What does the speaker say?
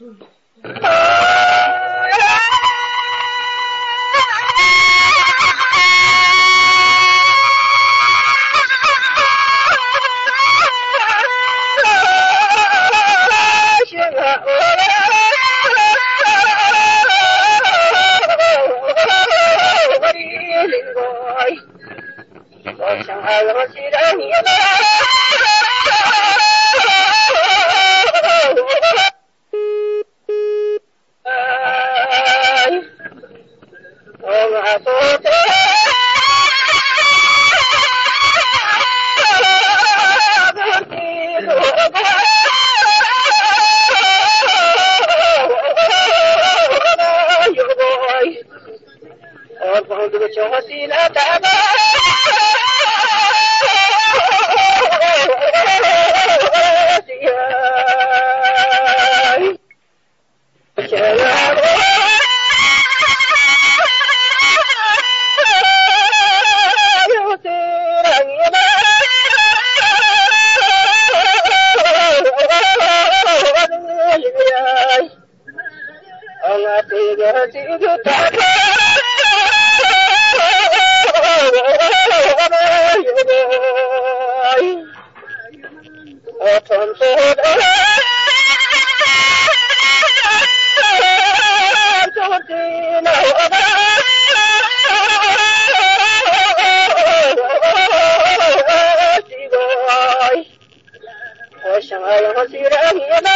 雪啊，我爱你，我爱我的祖国，我将爱牢记在心。وسيلة أبا Shall I see it